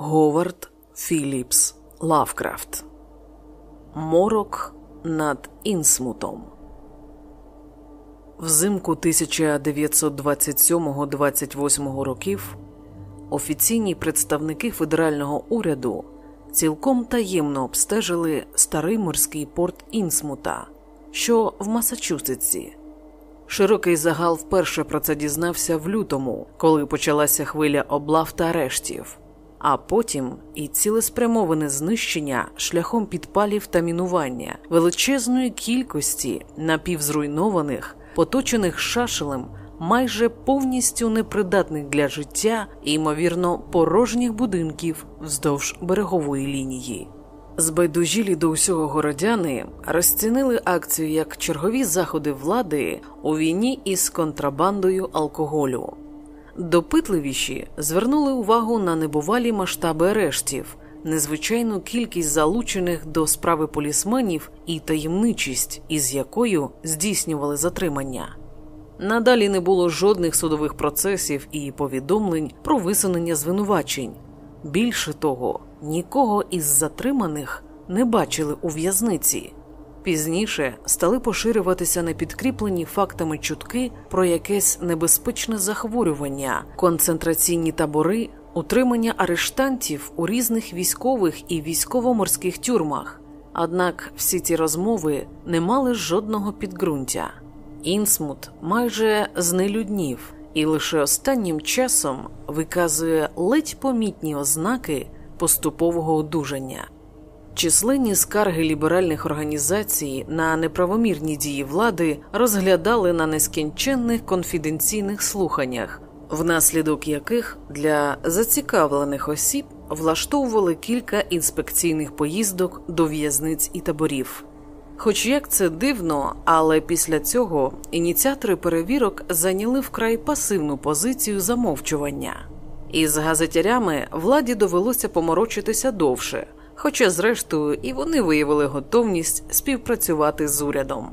Говард Філіпс Лавкрафт Морок над Інсмутом. Взимку 1927-28 років офіційні представники федерального уряду цілком таємно обстежили старий морський порт Інсмута, що в Масачусетсі. Широкий загал вперше про це дізнався в лютому, коли почалася хвиля облав та арештів а потім і цілеспрямоване знищення шляхом підпалів та мінування величезної кількості напівзруйнованих, поточених шашелем, майже повністю непридатних для життя і, ймовірно, порожніх будинків вздовж берегової лінії. Збайдужілі до усього городяни розцінили акцію як чергові заходи влади у війні із контрабандою алкоголю. Допитливіші звернули увагу на небувалі масштаби арештів, незвичайну кількість залучених до справи полісменів і таємничість, із якою здійснювали затримання. Надалі не було жодних судових процесів і повідомлень про висунення звинувачень. Більше того, нікого із затриманих не бачили у в'язниці. Пізніше стали поширюватися непідкріплені фактами чутки про якесь небезпечне захворювання, концентраційні табори, утримання арештантів у різних військових і військово-морських тюрмах. Однак всі ці розмови не мали жодного підґрунтя. Інсмут майже знелюднів і лише останнім часом виказує ледь помітні ознаки поступового одужання. Численні скарги ліберальних організацій на неправомірні дії влади розглядали на нескінченних конфіденційних слуханнях, внаслідок яких для зацікавлених осіб влаштовували кілька інспекційних поїздок до в'язниць і таборів. Хоч як це дивно, але після цього ініціатори перевірок зайняли вкрай пасивну позицію замовчування, із газетярями владі довелося поморочитися довше. Хоча, зрештою, і вони виявили готовність співпрацювати з урядом.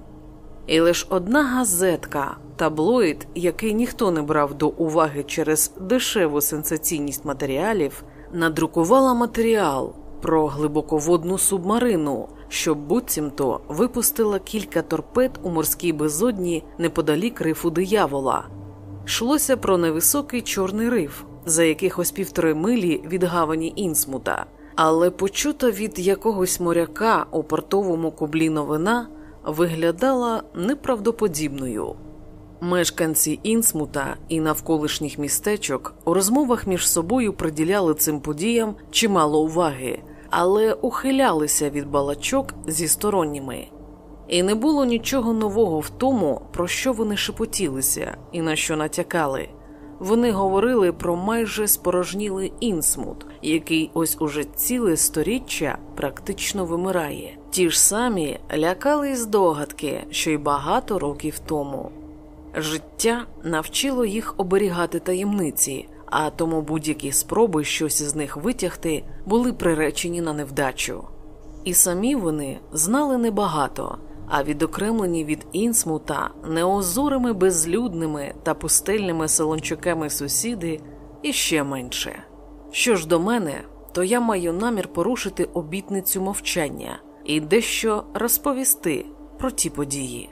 І лише одна газетка, таблоїд, який ніхто не брав до уваги через дешеву сенсаційність матеріалів, надрукувала матеріал про глибоководну субмарину, що буцімто випустила кілька торпед у морській безодні неподалік рифу диявола. Йшлося про невисокий чорний риф за якихось півтори милі від гавані Інсмута але почута від якогось моряка у портовому кублі новина виглядала неправдоподібною. Мешканці Інсмута і навколишніх містечок у розмовах між собою приділяли цим подіям чимало уваги, але ухилялися від балачок зі сторонніми. І не було нічого нового в тому, про що вони шепотілися і на що натякали. Вони говорили про майже спорожнілий інсмут, який ось уже ціле сторіччя практично вимирає. Ті ж самі лякали здогадки, що й багато років тому. Життя навчило їх оберігати таємниці, а тому будь-які спроби щось із них витягти були приречені на невдачу. І самі вони знали небагато а відокремлені від інсмута неозорими безлюдними та пустельними солончуками сусіди іще менше. Що ж до мене, то я маю намір порушити обітницю мовчання і дещо розповісти про ті події.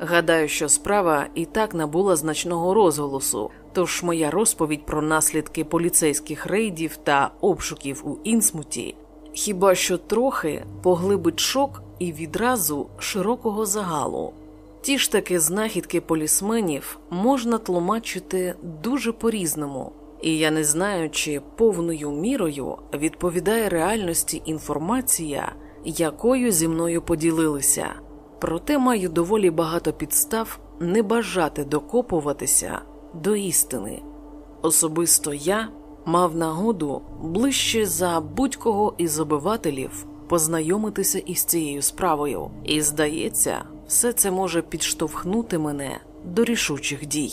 Гадаю, що справа і так набула значного розголосу, тож моя розповідь про наслідки поліцейських рейдів та обшуків у інсмуті хіба що трохи поглибить шок і відразу широкого загалу. Ті ж таки знахідки полісменів можна тлумачити дуже по-різному, і я не знаю, чи повною мірою відповідає реальності інформація, якою зі мною поділилися, проте маю доволі багато підстав не бажати докопуватися до істини. Особисто я мав нагоду ближче за будь-кого із обивателів познайомитися із цією справою, і, здається, все це може підштовхнути мене до рішучих дій.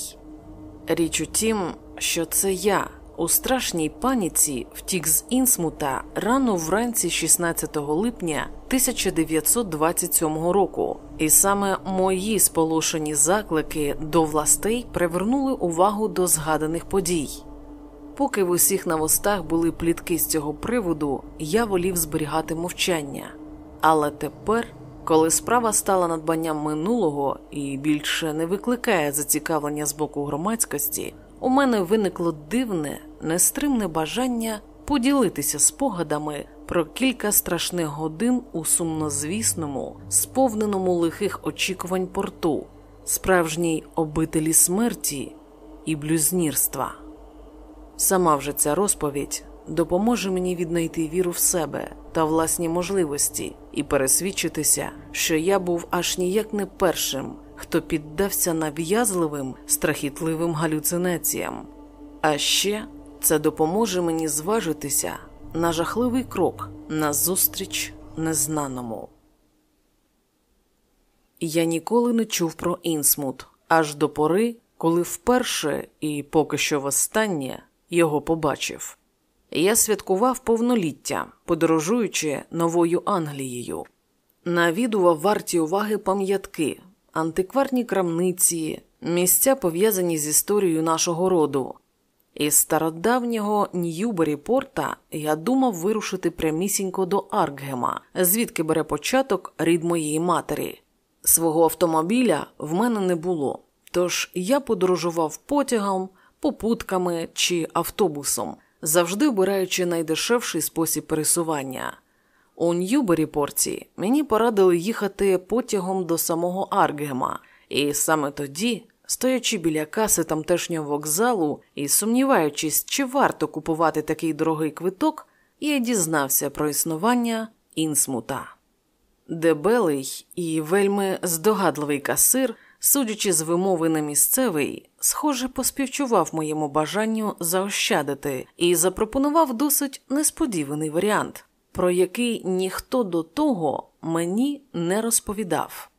Річ у тім, що це я у страшній паніці втік з Інсмута рано вранці 16 липня 1927 року, і саме мої сполошені заклики до властей привернули увагу до згаданих подій. Поки в усіх на вустах були плітки з цього приводу, я волів зберігати мовчання. Але тепер, коли справа стала надбанням минулого і більше не викликає зацікавлення з боку громадськості, у мене виникло дивне, нестримне бажання поділитися спогадами про кілька страшних годин у сумнозвісному, сповненому лихих очікувань порту, справжній обителі смерті і блюзнірства. Сама вже ця розповідь допоможе мені віднайти віру в себе та власні можливості і пересвідчитися, що я був аж ніяк не першим, хто піддався нав'язливим страхітливим галюцинаціям. А ще це допоможе мені зважитися на жахливий крок назустріч незнаному. Я ніколи не чув про Інсмут аж до пори, коли вперше і поки що востаннє його побачив. Я святкував повноліття, подорожуючи новою Англією, навідував варті уваги пам'ятки, антикварні крамниці, місця пов'язані з історією нашого роду. Із стародавнього Ньюберіпорта я думав вирушити прямісінько до Аркгема, звідки бере початок рід моєї матері. Свого автомобіля в мене не було, тож я подорожував потягом, попутками чи автобусом, завжди обираючи найдешевший спосіб пересування. У Ньюбері порті мені порадили їхати потягом до самого Аркгема, і саме тоді Стоячи біля каси тамтешнього вокзалу і сумніваючись, чи варто купувати такий дорогий квиток, я дізнався про існування інсмута. Дебелий і вельми здогадливий касир, судячи з вимови на місцевий, схоже, поспівчував моєму бажанню заощадити і запропонував досить несподіваний варіант, про який ніхто до того мені не розповідав.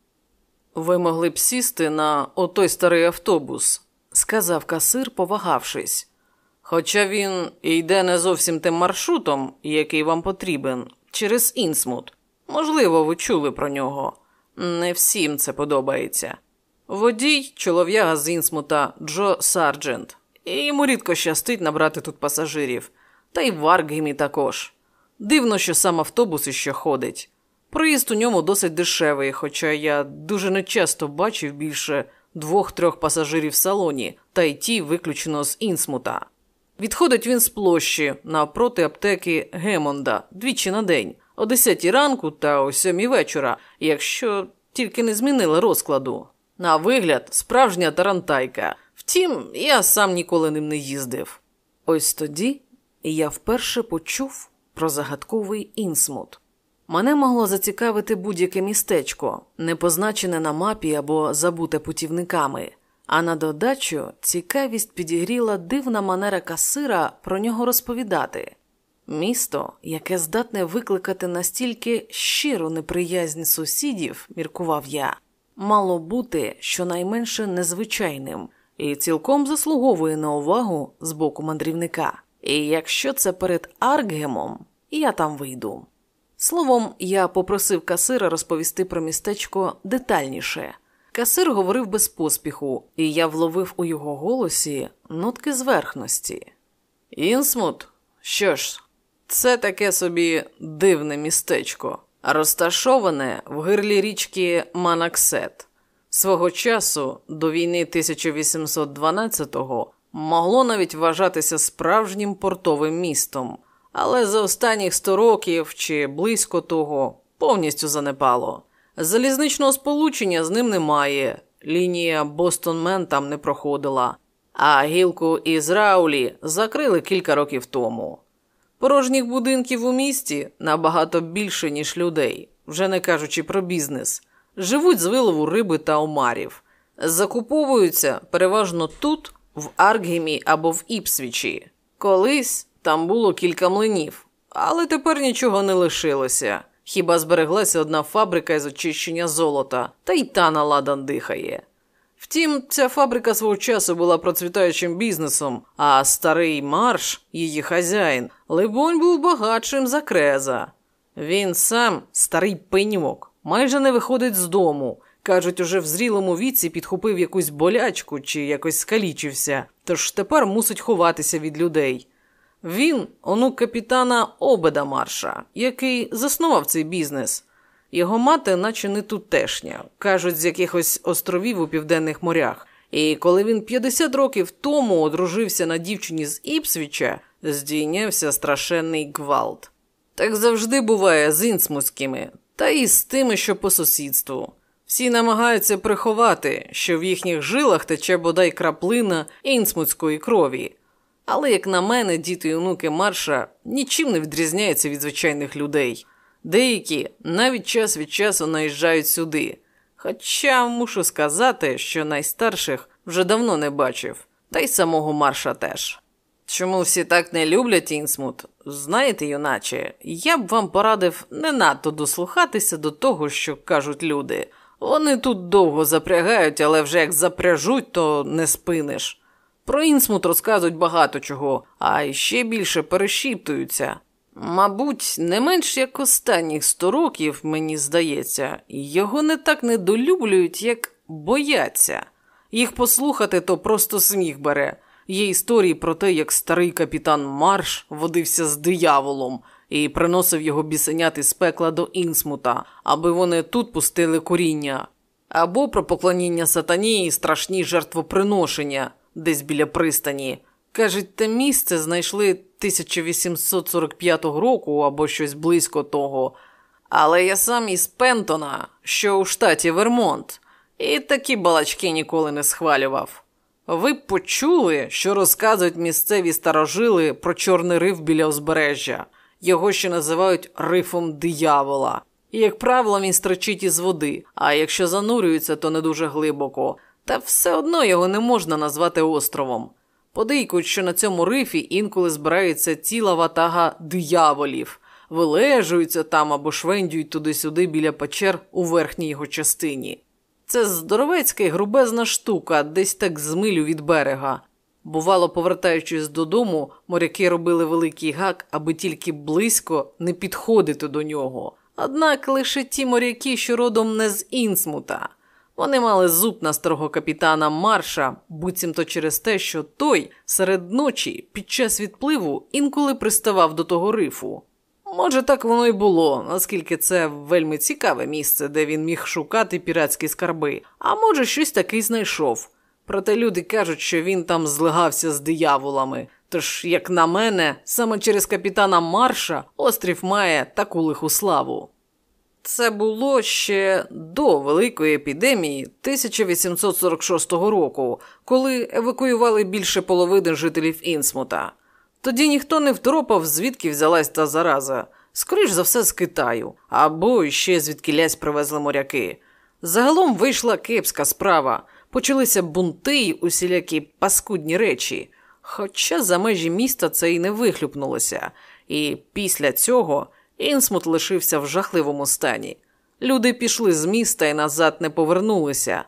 Ви могли б сісти на отой старий автобус, сказав касир, повагавшись. Хоча він йде не зовсім тим маршрутом, який вам потрібен, через Інсмут. Можливо, ви чули про нього. Не всім це подобається. Водій, чолов'яга з Інсмута Джо Сарджент, і йому рідко щастить набрати тут пасажирів, та й в Аркгемі також. Дивно, що сам автобус іще ходить. Проїзд у ньому досить дешевий, хоча я дуже нечасто бачив більше двох-трьох пасажирів в салоні, та й ті виключено з Інсмута. Відходить він з площі навпроти аптеки Гемонда двічі на день, о 10 ранку та о 7 вечора, якщо тільки не змінили розкладу. На вигляд, справжня тарантайка. Втім, я сам ніколи ним не їздив. Ось тоді я вперше почув про загадковий інсмут. Мене могло зацікавити будь-яке містечко, не позначене на мапі або забуте путівниками, а на додачу цікавість підігріла дивна манера касира про нього розповідати. Місто, яке здатне викликати настільки щиру неприязнь сусідів, міркував я, мало бути щонайменше незвичайним і цілком заслуговує на увагу з боку мандрівника. І якщо це перед Аркгемом, я там вийду. Словом, я попросив касира розповісти про містечко детальніше. Касир говорив без поспіху, і я вловив у його голосі нотки зверхності. Інсмут, що ж, це таке собі дивне містечко, розташоване в гирлі річки Манаксет. Свого часу до війни 1812-го могло навіть вважатися справжнім портовим містом але за останніх сто років чи близько того повністю занепало. Залізничного сполучення з ним немає, лінія Бостон Мен там не проходила, а гілку із Раулі закрили кілька років тому. Порожніх будинків у місті набагато більше, ніж людей, вже не кажучи про бізнес, живуть з вилову риби та омарів, закуповуються переважно тут, в Аркгемі або в Іпсвічі. Колись там було кілька млинів, але тепер нічого не лишилося. Хіба збереглася одна фабрика із очищення золота, та й та наладан дихає. Втім, ця фабрика свого часу була процвітаючим бізнесом, а старий марш, її хазяїн, либонь, був багатшим за креза. Він сам, старий пеньок, майже не виходить з дому. Кажуть, уже в зрілому віці підхопив якусь болячку чи якось скалічився, тож тепер мусить ховатися від людей. Він онук капітана Обеда Марша, який заснував цей бізнес. Його мати, наче не тутешня, кажуть, з якихось островів у південних морях. І коли він 50 років тому одружився на дівчині з Іпсвіча, здійнявся страшенний гвалт. Так завжди буває з інсмуськими, та і з тими, що по сусідству. Всі намагаються приховати, що в їхніх жилах тече бодай краплина інсмутської крові. Але, як на мене, діти і онуки марша нічим не відрізняються від звичайних людей. Деякі навіть час від часу наїжджають сюди. Хоча мушу сказати, що найстарших вже давно не бачив, та й самого марша теж. Чому всі так не люблять Інсмут? Знаєте, юначе, я б вам порадив не надто дослухатися до того, що кажуть люди. Вони тут довго запрягають, але вже як запряжуть, то не спиниш. Про Інсмут розказують багато чого, а ще більше перешіптуються. Мабуть, не менш як останніх сто років, мені здається, його не так недолюблюють, як бояться. Їх послухати то просто сміх бере. Є історії про те, як старий капітан Марш водився з дияволом і приносив його бісеняти з пекла до Інсмута, аби вони тут пустили коріння, або про поклоніння сатані і страшні жертвоприношення десь біля пристані. Кажуть, те місце знайшли 1845 року або щось близько того. Але я сам із Пентона, що у штаті Вермонт, і такі балачки ніколи не схвалював. Ви б почули, що розказують місцеві старожили про чорний риф біля узбережжя. Його ще називають рифом диявола. І, як правило, він строчить із води, а якщо занурюється, то не дуже глибоко. Та все одно його не можна назвати островом. Подейкують, що на цьому рифі інколи збирається ціла ватага дияволів, вилежуються там або швендюють туди-сюди біля печер у верхній його частині. Це здоровецька і грубезна штука, десь так з милю від берега. Бувало, повертаючись додому, моряки робили великий гак, аби тільки близько не підходити до нього. Однак лише ті моряки, що родом не з Інсмута. Вони мали зуб на старого капітана Марша, буцімто через те, що той серед ночі під час відпливу інколи приставав до того рифу. Може, так воно й було, оскільки це вельми цікаве місце, де він міг шукати піратські скарби, а може, щось таки знайшов. Проте люди кажуть, що він там злигався з дияволами. Тож, як на мене, саме через капітана Марша острів має таку лиху славу. Це було ще до великої епідемії 1846 року, коли евакуювали більше половини жителів Інсмута. Тоді ніхто не второпав, звідки взялась та зараза, скоріш за все, з Китаю, або ще звідкілясь привезли моряки. Загалом вийшла кепська справа, почалися бунти й усілякі паскудні речі. Хоча за межі міста це й не вихлюпнулося, і після цього Інсмут лишився в жахливому стані. Люди пішли з міста і назад не повернулися.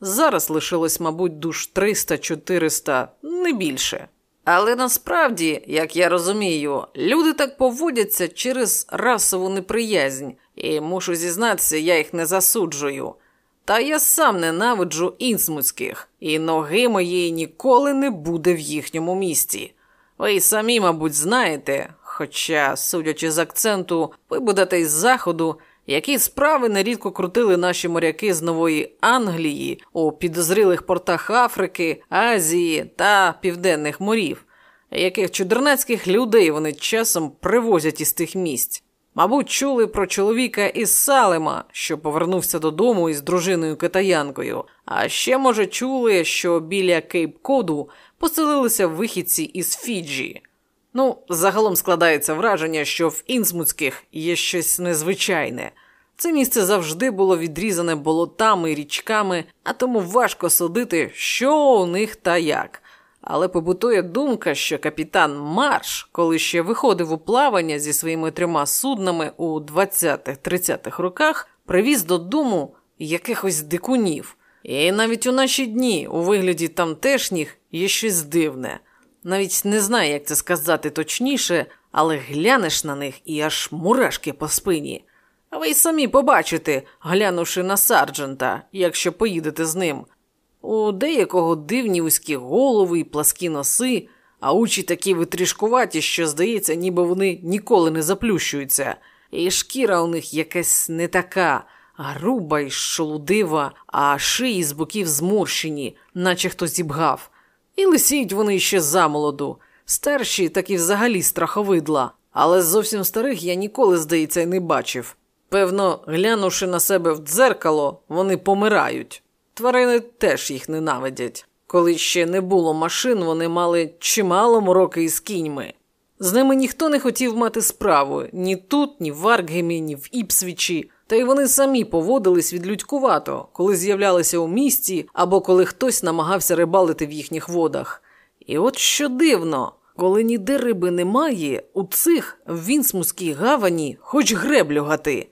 Зараз лишилось, мабуть, душ 300-400, не більше. Але насправді, як я розумію, люди так поводяться через расову неприязнь, і мушу зізнатися, я їх не засуджую. Та я сам ненавиджу інсмутських, і ноги моєї ніколи не буде в їхньому місті. Ви й самі, мабуть, знаєте, хоча, судячи з акценту, ви будете із заходу, які справи нерідко крутили наші моряки з Нової Англії у підозрілих портах Африки, Азії та Південних морів, яких чудернацьких людей вони часом привозять із тих місць. Мабуть, чули про чоловіка із Салема, що повернувся додому із дружиною китаянкою, а ще, може, чули, що біля Кейп-Коду поселилися вихідці із Фіджі. Ну, загалом складається враження, що в інсмутських є щось незвичайне. Це місце завжди було відрізане болотами річками, а тому важко судити, що у них та як. Але побутує думка, що капітан Марш, коли ще виходив у плавання зі своїми трьома суднами у 20-30-х роках, привіз додому якихось дикунів. І навіть у наші дні, у вигляді тамтешніх, є щось дивне. Навіть не знаю, як це сказати точніше, але глянеш на них і аж мурашки по спині. А ви й самі побачите, глянувши на сарджента, якщо поїдете з ним. У деякого дивні вузькі голови і пласкі носи, а очі такі витрішкуваті, що здається, ніби вони ніколи не заплющуються. І шкіра у них якась не така, груба й шолудива, а шиї з боків зморщені, наче хто зібгав. І лисіють вони ще замолоду. Старші так і взагалі страховидла, але зовсім старих я ніколи, здається, й не бачив. Певно, глянувши на себе в дзеркало, вони помирають. Тварини теж їх ненавидять. Коли ще не було машин, вони мали чимало мороки із кіньми. З ними ніхто не хотів мати справу ні тут, ні в Аркгемі, ні в Іпсвічі, та й вони самі поводились відлюдькувато, коли з'являлися у місті або коли хтось намагався рибалити в їхніх водах. І от що дивно, коли ніде риби немає, у цих в Вінсмуській гавані хоч греблю гати.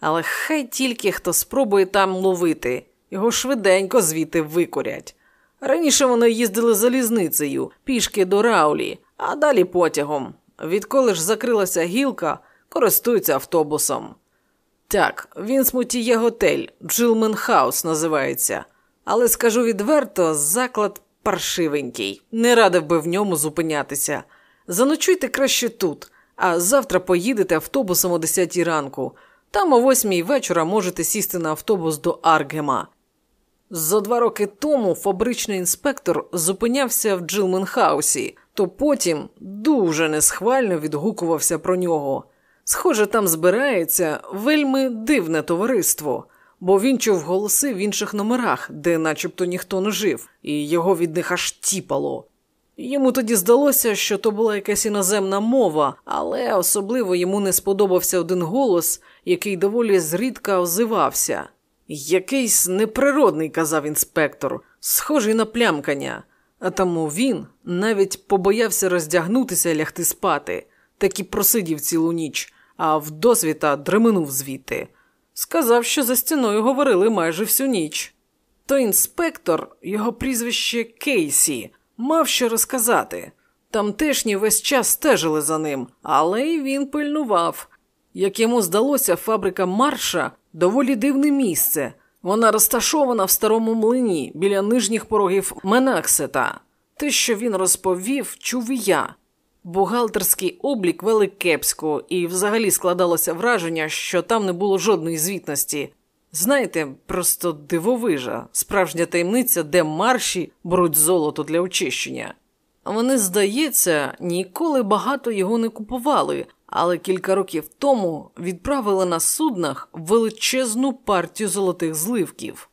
Але хай тільки хто спробує там ловити, його швиденько звідти викурять. Раніше вони їздили залізницею, пішки до Раулі, а далі потягом. Відколи ж закрилася гілка, користуються автобусом. Так, в Інсмуті є готель, Джилмен Хаус називається, але скажу відверто, заклад паршивенький, не радив би в ньому зупинятися. Заночуйте краще тут, а завтра поїдете автобусом о 10 ранку. Там о 8 вечора можете сісти на автобус до Аргема. За два роки тому фабричний інспектор зупинявся в Джилменхаусі, то потім дуже несхвально відгукувався про нього. Схоже, там збирається вельми дивне товариство, бо він чув голоси в інших номерах, де начебто ніхто не жив, і його від них аж тіпало. Йому тоді здалося, що то була якась іноземна мова, але особливо йому не сподобався один голос, який доволі зрідка озивався. Якийсь неприродний, казав інспектор, схожий на плямкання, а тому він навіть побоявся роздягнутися і лягти спати, так і просидів цілу ніч, а вдосвіта дременув звідти. Сказав, що за стіною говорили майже всю ніч. То інспектор, його прізвище Кейсі, мав що розказати. Тамтешні весь час стежили за ним, але й він пильнував. Як йому здалося, фабрика Марша доволі дивне місце. Вона розташована в старому млині біля нижніх порогів Менаксета. Те, що він розповів, чув і я. Бухгалтерський облік вели кепсько, і взагалі складалося враження, що там не було жодної звітності. Знаєте, просто дивовижа, справжня таємниця, де марші беруть золото для очищення. Вони, здається, ніколи багато його не купували, але кілька років тому відправили на суднах величезну партію золотих зливків.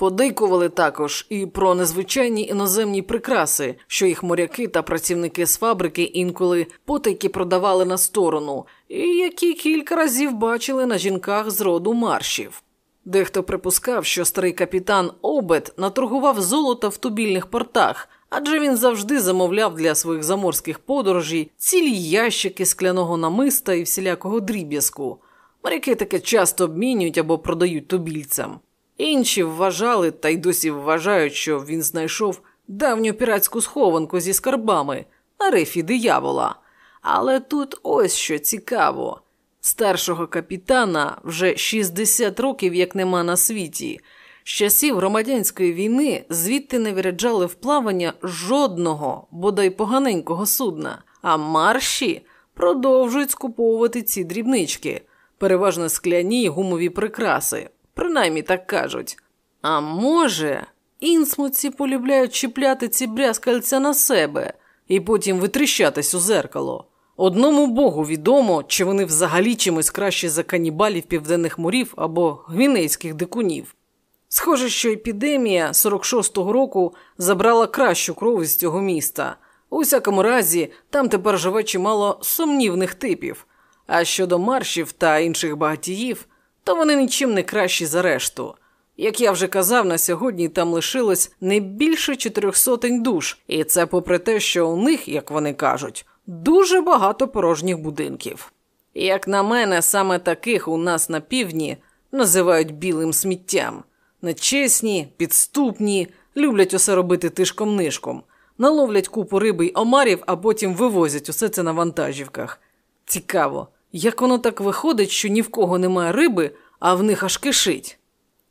Подейкували також і про незвичайні іноземні прикраси, що їх моряки та працівники з фабрики інколи потайки продавали на сторону, і які кілька разів бачили на жінках з роду маршів. Дехто припускав, що старий капітан Обет наторгував золото в тубільних портах, адже він завжди замовляв для своїх заморських подорожей цілі ящики скляного намиста і всілякого дріб'язку. Моряки таке часто обмінюють або продають тубільцям. Інші вважали та й досі вважають, що він знайшов давню піратську схованку зі скарбами на рифі диявола. Але тут ось що цікаво. Старшого капітана вже 60 років як нема на світі. З часів громадянської війни звідти не виряджали в плавання жодного, бодай поганенького судна, а марші продовжують скуповувати ці дрібнички, переважно скляні й гумові прикраси, принаймні так кажуть. А може, інсмуці полюбляють чіпляти ці брязкальця на себе і потім витріщатись у зеркало. Одному богу відомо, чи вони взагалі чимось кращі за канібалів південних морів або гвінейських дикунів. Схоже, що епідемія 46-го року забрала кращу кров із цього міста. У всякому разі, там тепер живе чимало сумнівних типів. А щодо маршів та інших багатіїв, то вони нічим не кращі за решту. Як я вже казав, на сьогодні там лишилось не більше чотирьох сотень душ, і це попри те, що у них, як вони кажуть, дуже багато порожніх будинків. Як на мене, саме таких у нас на півдні називають білим сміттям. Нечесні, підступні, люблять усе робити тишком нишком, наловлять купу риби й омарів, а потім вивозять усе це на вантажівках. Цікаво, як воно так виходить, що ні в кого немає риби, а в них аж кишить.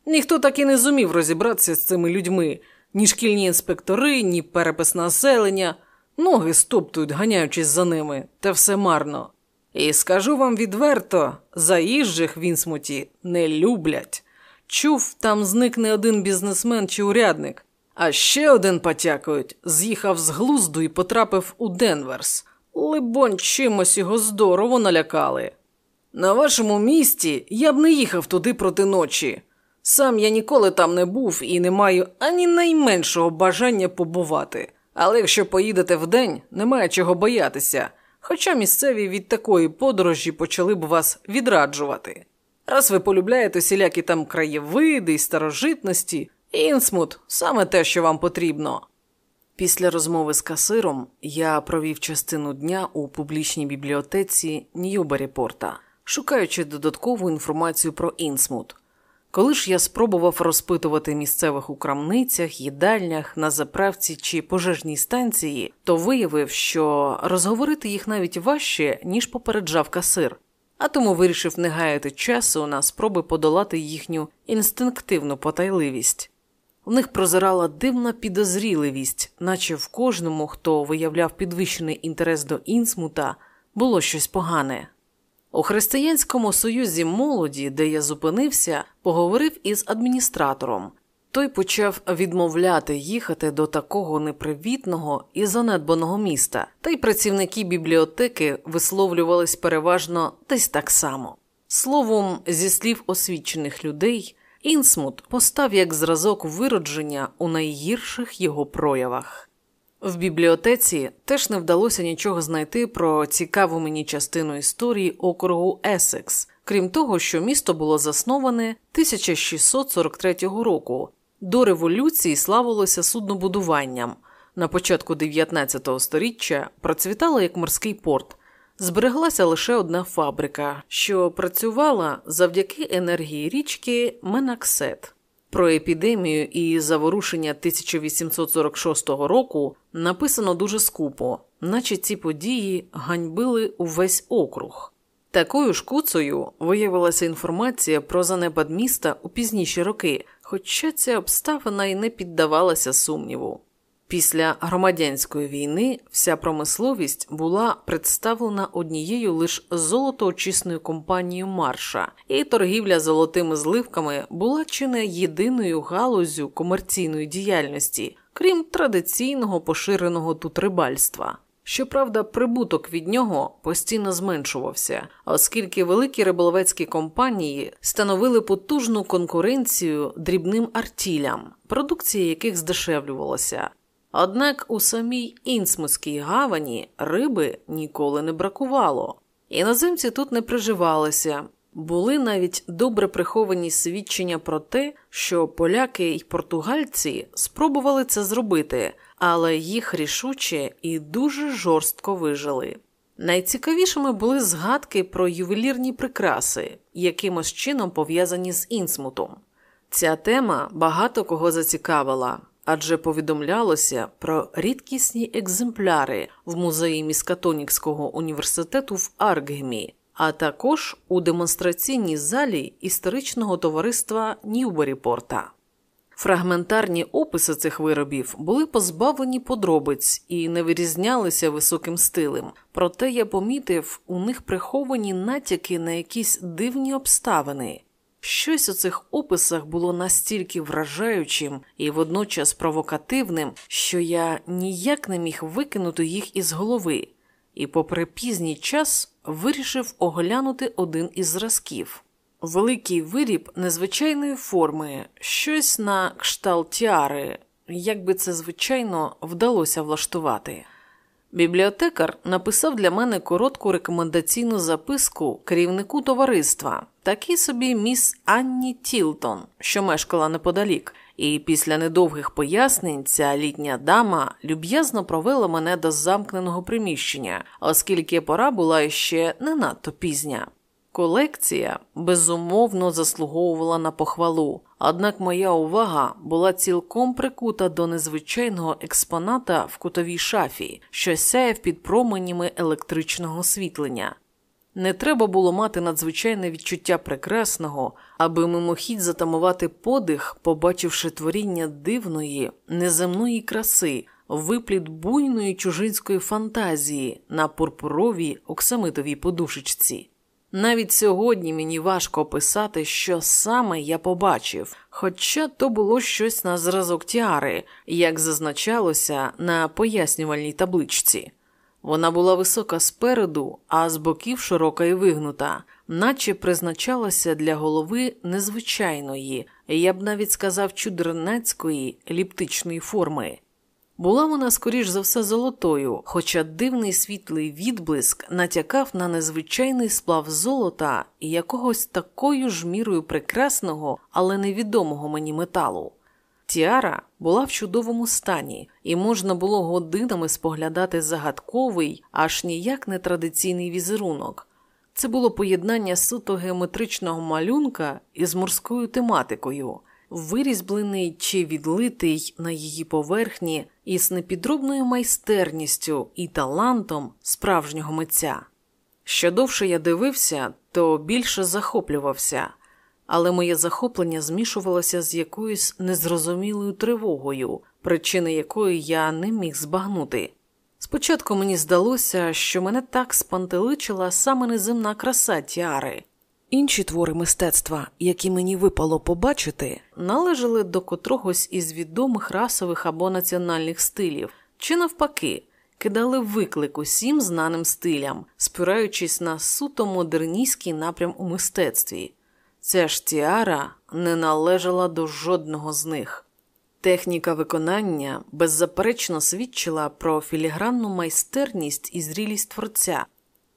Ніхто так і не зумів розібратися з цими людьми ні шкільні інспектори, ні перепис населення. ноги стоптують, ганяючись за ними, та все марно. І скажу вам відверто, заїжджих в Інсмуті не люблять. Чув, там зникне один бізнесмен чи урядник, а ще один потякують, з'їхав з глузду і потрапив у Денверс. Либонь, чимось його здорово налякали. На вашому місці я б не їхав туди проти ночі. Сам я ніколи там не був і не маю ані найменшого бажання побувати. Але якщо поїдете вдень, немає чого боятися, хоча місцеві від такої подорожі почали б вас відраджувати. Раз ви полюбляєте всілякі там краєвиди й старожитності, інсмут саме те, що вам потрібно. Після розмови з касиром я провів частину дня у публічній бібліотеці Ньюберіпорта, шукаючи додаткову інформацію про інсмут. Коли ж я спробував розпитувати місцевих у крамницях, їдальнях, на заправці чи пожежній станції, то виявив, що розговорити їх навіть важче, ніж попереджав касир, а тому вирішив не гаяти часу на спроби подолати їхню інстинктивну потайливість. У них прозирала дивна підозріливість, наче в кожному, хто виявляв підвищений інтерес до інсмута, було щось погане. У Християнському союзі молоді, де я зупинився, поговорив із адміністратором. Той почав відмовляти їхати до такого непривітного і занедбаного міста, та й працівники бібліотеки висловлювались переважно десь так само. Словом, зі слів освічених людей, Інсмут постав як зразок виродження у найгірших його проявах. В бібліотеці теж не вдалося нічого знайти про цікаву мені частину історії округу Есекс, крім того, що місто було засноване 1643 року. До революції славилося суднобудуванням. На початку 19 століття процвітало як морський порт. Збереглася лише одна фабрика, що працювала завдяки енергії річки Менаксет. Про епідемію і заворушення 1846 року написано дуже скупо, наче ці події ганьбили увесь округ. Такою ж куцею виявилася інформація про занепад міста у пізніші роки, хоча ця обставина й не піддавалася сумніву. Після громадянської війни вся промисловість була представлена однією лише золотоочисною компанією Марша, і торгівля золотими зливками була чи не єдиною галузю комерційної діяльності, крім традиційного поширеного тут рибальства. Щоправда, прибуток від нього постійно зменшувався, оскільки великі риболовецькі компанії становили потужну конкуренцію дрібним артілям, продукція яких здешевлювалася. Однак у самій Інсмутській гавані риби ніколи не бракувало. Іноземці тут не приживалися, були навіть добре приховані свідчення про те, що поляки й португальці спробували це зробити, але їх рішуче і дуже жорстко вижили. Найцікавішими були згадки про ювелірні прикраси, якимось чином пов'язані з інсмутом. Ця тема багато кого зацікавила адже повідомлялося про рідкісні екземпляри в музеї Міскатонікського університету в Аркгемі, а також у демонстраційній залі історичного товариства Ньюберіпорта. Фрагментарні описи цих виробів були позбавлені подробиць і не вирізнялися високим стилем, проте я помітив у них приховані натяки на якісь дивні обставини. Щось у цих описах було настільки вражаючим і водночас провокативним, що я ніяк не міг викинути їх із голови, і, попри пізній час, вирішив оглянути один із зразків. Великий виріб незвичайної форми, щось на кшталт тіари, як би це звичайно вдалося влаштувати. Бібліотекар написав для мене коротку рекомендаційну записку керівнику товариства, такий собі міс Анні Тілтон, що мешкала неподалік, і після недовгих пояснень ця літня дама люб'язно провела мене до замкненого приміщення, оскільки пора була ще не надто пізня. Колекція безумовно заслуговувала на похвалу, однак моя увага була цілком прикута до незвичайного експоната в кутовій шафі, що сяяв під променями електричного освітлення. Не треба було мати надзвичайне відчуття прекрасного, аби мимохідь затамувати подих, побачивши творіння дивної, неземної краси, випліт буйної чужинської фантазії на пурпуровій оксамитовій подушечці. Навіть сьогодні мені важко описати, що саме я побачив, хоча то було щось на зразок тіари, як зазначалося на пояснювальній табличці. Вона була висока спереду, а з боків широка і вигнута, наче призначалася для голови незвичайної, я б навіть сказав чудернацької еліптичної форми. Була вона, скоріш за все, золотою, хоча дивний світлий відблиск натякав на незвичайний сплав золота і якогось такою ж мірою прекрасного, але невідомого мені металу. Тіара була в чудовому стані, і можна було годинами споглядати загадковий, аж ніяк не традиційний візерунок. Це було поєднання суто геометричного малюнка із морською тематикою вирізблений чи відлитий на її поверхні із непідробною майстерністю і талантом справжнього митця. Що довше я дивився, то більше захоплювався, але моє захоплення змішувалося з якоюсь незрозумілою тривогою, причини якої я не міг збагнути. Спочатку мені здалося, що мене так спантеличила саме неземна краса тіари, Інші твори мистецтва, які мені випало побачити, належали до котрогось із відомих расових або національних стилів, чи навпаки, кидали виклик усім знаним стилям, спираючись на суто модерністський напрям у мистецтві. Ця ж тіара не належала до жодного з них. Техніка виконання беззаперечно свідчила про філігранну майстерність і зрілість творця.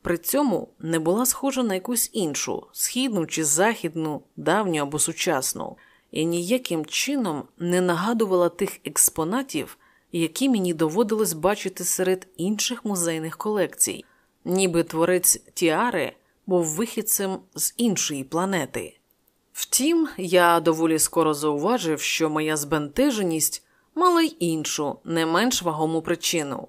При цьому не була схожа на якусь іншу східну чи західну, давню або сучасну, і ніяким чином не нагадувала тих експонатів, які мені доводилось бачити серед інших музейних колекцій, ніби творець Тіари був вихідцем з іншої планети. Втім, я доволі скоро зауважив, що моя збентеженість мала й іншу, не менш вагому причину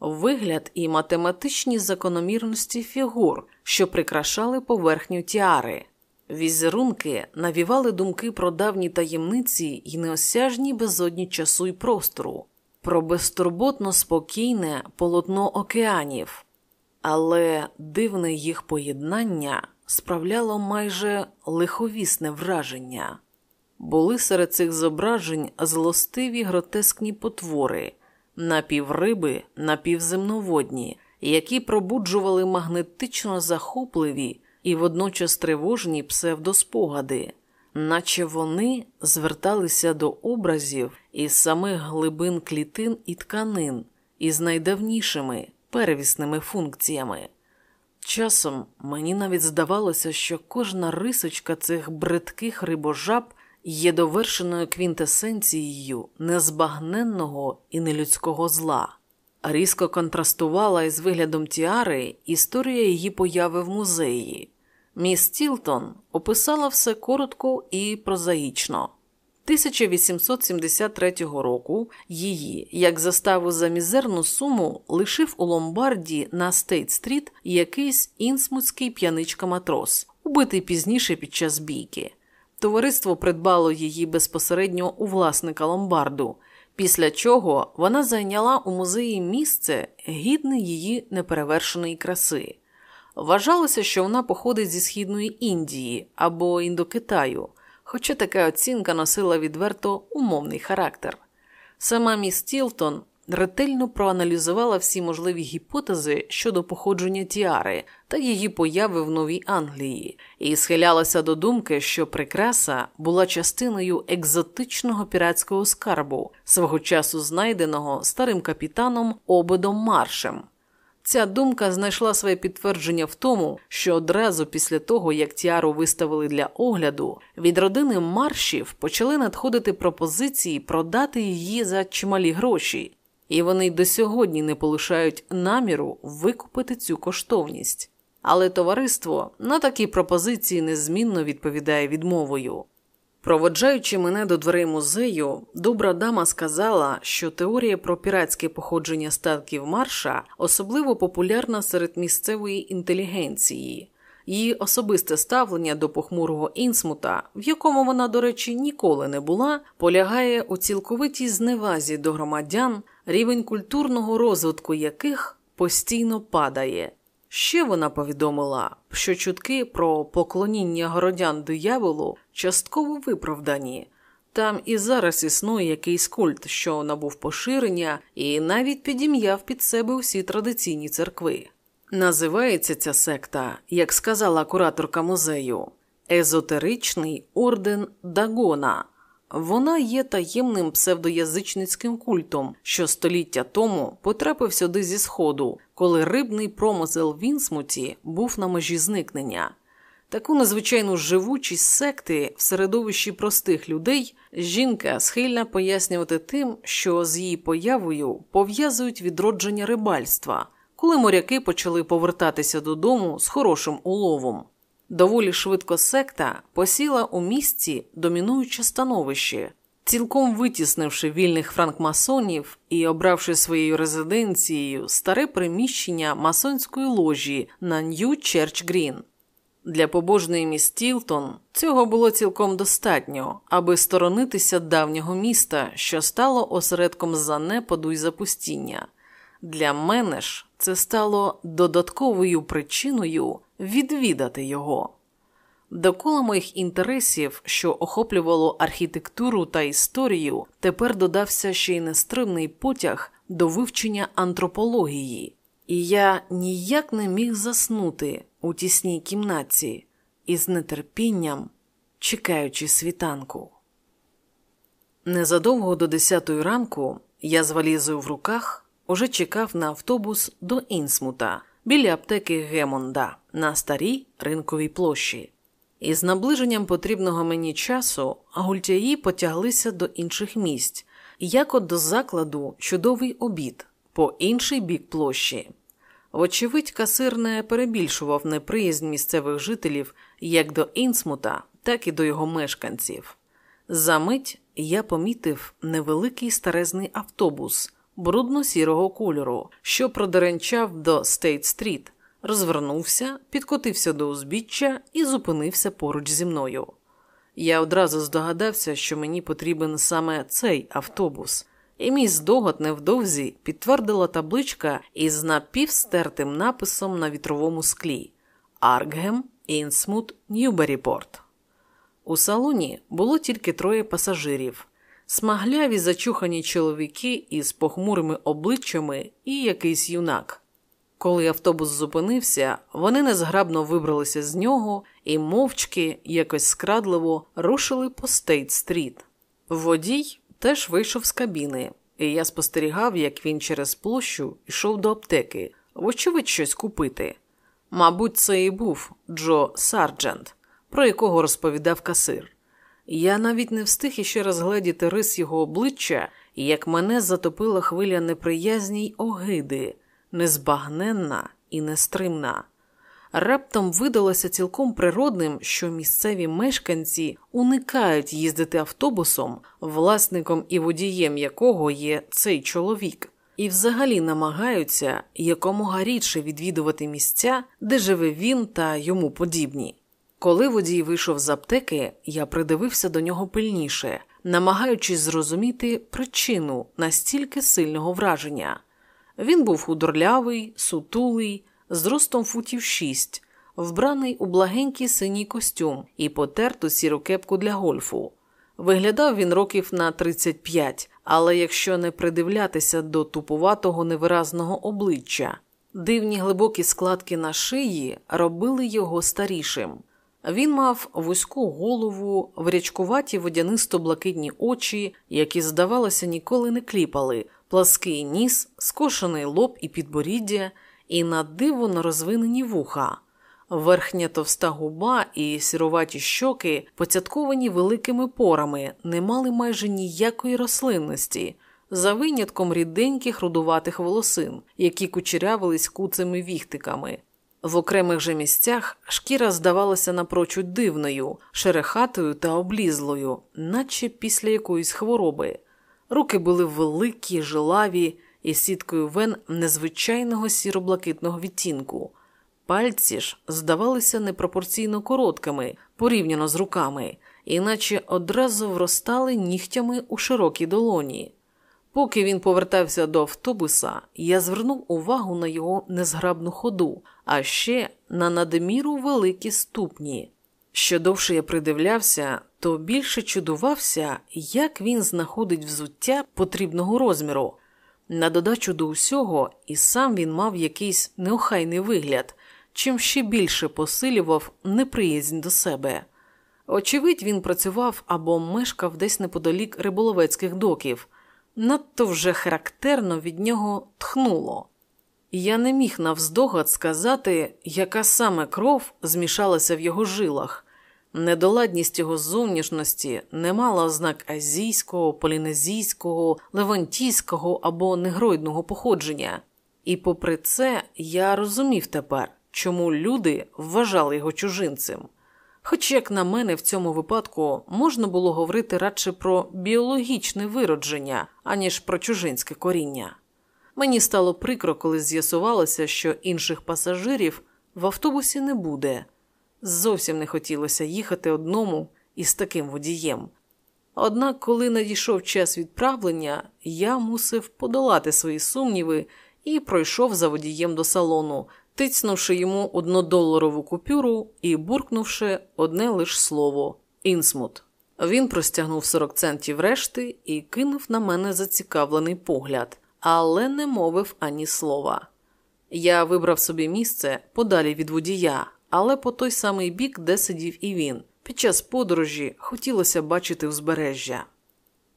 вигляд і математичні закономірності фігур, що прикрашали поверхню тіари. Візерунки навівали думки про давні таємниці і неосяжні безодні часу й простору, про безтурботно спокійне полотно океанів, але дивне їх поєднання справляло майже лиховісне враження. Були серед цих зображень злостиві гротескні потвори, напівриби, напівземноводні, які пробуджували магнетично захопливі і водночас тривожні псевдоспогади, наче вони зверталися до образів із самих глибин клітин і тканин із найдавнішими первісними функціями. Часом мені навіть здавалося, що кожна рисочка цих бридких рибожаб є довершеною квінтесенцією незбагненного і нелюдського зла. Різко контрастувала із виглядом Тіари історія її появи в музеї. Міс Тілтон описала все коротко і прозаїчно. 1873 року її, як заставу за мізерну суму, лишив у ломбарді на Стейт-стріт якийсь інсмутський п'яничка матрос, убитий пізніше під час бійки. Товариство придбало її безпосередньо у власника ломбарду, після чого вона зайняла у музеї місце гідне її неперевершеної краси. Вважалося, що вона походить зі Східної Індії або Індокитаю, хоча така оцінка носила відверто умовний характер. Сама міс Тілтон ретельно проаналізувала всі можливі гіпотези щодо походження Тіари та її появи в Новій Англії, і схилялася до думки, що прикраса була частиною екзотичного піратського скарбу, свого часу знайденого старим капітаном Обедом Маршем. Ця думка знайшла своє підтвердження в тому, що одразу після того, як Тіару виставили для огляду, від родини маршів почали надходити пропозиції продати її за чималі гроші, і вони й до сьогодні не полишають наміру викупити цю коштовність. Але товариство на такі пропозиції незмінно відповідає відмовою. Проводжаючи мене до дверей музею, добра дама сказала, що теорія про піратське походження статків марша особливо популярна серед місцевої інтелігенції. Її особисте ставлення до похмурого інсмута, в якому вона, до речі, ніколи не була, полягає у цілковитій зневазі до громадян, рівень культурного розвитку яких постійно падає. Ще вона повідомила, що чутки про поклоніння городян дияволу частково виправдані. Там і зараз існує якийсь культ, що набув поширення, і навіть підім'яв під себе усі традиційні церкви. Називається ця секта, як сказала кураторка музею, Езотеричний орден Дагона. Вона є таємним псевдоязичницьким культом, що століття тому потрапив сюди зі сходу, коли рибний промисел в Інсмуті був на межі зникнення. Таку незвичайну живучість секти в середовищі простих людей жінка схильна пояснювати тим, що з її появою пов'язують відродження рибальства, коли моряки почали повертатися додому з хорошим уловом. Доволі швидко секта посіла у місті домінуюче становище, цілком витіснивши вільних франкмасонів і обравши своєю резиденцією старе приміщення масонської ложі на Нью Черч Грін. Для побожної міс Тілтон цього було цілком достатньо, аби сторонитися давнього міста, що стало осередком занепаду й запустіння. Для мене ж це стало додатковою причиною відвідати його. Докола моїх інтересів, що охоплювало архітектуру та історію, тепер додався ще й нестримний потяг до вивчення антропології, і я ніяк не міг заснути у тісній кімнаті із нетерпінням чекаючи світанку. Незадовго до десятої ранку я з валізою в руках уже чекав на автобус до Інсмута біля аптеки Гемонда на старій ринковій площі. Із наближенням потрібного мені часу гультяї потяглися до інших місць, як от до закладу чудовий обід по інший бік площі. Вочевидь, касир не перебільшував неприязнь місцевих жителів як до Інсмута, так і до його мешканців. За мить я помітив невеликий старезний автобус брудно-сірого кольору, що продеренчав до Стейт-стріт, розвернувся, підкотився до узбіччя і зупинився поруч зі мною. Я одразу здогадався, що мені потрібен саме цей автобус, і мій здогад невдовзі підтвердила табличка із напівстертим написом на вітровому склі Аркгем Інсмут Ньюберіпорт. У салоні було тільки троє пасажирів смагляві зачухані чоловіки із похмурими обличчями і якийсь юнак. Коли автобус зупинився, вони незграбно вибралися з нього і мовчки, якось скрадливо рушили по Стейт-стріт. Водій теж вийшов з кабіни, і я спостерігав, як він через площу йшов до аптеки, вочевидь, щось купити. Мабуть, це і був Джо Сарджент, про якого розповідав касир. Я навіть не встиг іще розгледіти рис його обличчя, як мене затопила хвиля неприязні й огиди, незбагненна і нестримна. Раптом видалося цілком природним, що місцеві мешканці уникають їздити автобусом, власником і водієм якого є цей чоловік, і взагалі намагаються якомога рідше відвідувати місця, де живе він та йому подібні. Коли водій вийшов з аптеки, я придивився до нього пильніше, намагаючись зрозуміти причину настільки сильного враження. Він був худорлявий, сутулий, з ростом футів шість, вбраний у благенький синій костюм і потерту сіру кепку для гольфу. Виглядав він років на 35, але якщо не придивлятися до тупуватого невиразного обличчя, дивні глибокі складки на шиї робили його старішим. Він мав вузьку голову, врячкуваті водянисто блакитні очі, які, здавалося, ніколи не кліпали, плаский ніс, скошений лоб і підборіддя, і на диво на розвинені вуха. Верхня товста губа і сіруваті щоки, поцятковані великими порами, не мали майже ніякої рослинності, за винятком ріденьких рудуватих волосин, які кучерявились куцими віхтиками. В окремих же місцях шкіра здавалася напрочуд дивною, шерехатою та облізлою, наче після якоїсь хвороби. Руки були великі, жилаві і сіткою вен незвичайного сіроблакитного відтінку. Пальці ж здавалися непропорційно короткими порівняно з руками, іначе одразу вростали нігтями у широкі долоні. Поки він повертався до автобуса, я звернув увагу на його незграбну ходу, а ще на надміру великі ступні. Що довше я придивлявся, то більше чудувався, як він знаходить взуття потрібного розміру. На додачу до усього, і сам він мав якийсь неохайний вигляд, чим ще більше посилював неприязнь до себе. Очевидь, він працював або мешкав десь неподалік риболовецьких доків, надто вже характерно від нього тхнуло. Я не міг навздогад сказати, яка саме кров змішалася в його жилах. Недоладність його зовнішності не мала ознак азійського, полінезійського, левантійського або негроїдного походження, і, попри це, я розумів тепер, чому люди вважали його чужинцем. Хоч, як на мене, в цьому випадку можна було говорити радше про біологічне виродження, аніж про чужинське коріння. Мені стало прикро, коли з'ясувалося, що інших пасажирів в автобусі не буде. Зовсім не хотілося їхати одному із таким водієм. Однак, коли надійшов час відправлення, я мусив подолати свої сумніви і пройшов за водієм до салону, тицнувши йому однодоларову купюру і буркнувши одне лише слово інсмут. Він простягнув 40 центів решти і кинув на мене зацікавлений погляд, але не мовив ані слова. Я вибрав собі місце подалі від водія, але по той самий бік, де сидів і він. Під час подорожі хотілося бачити узбережжя.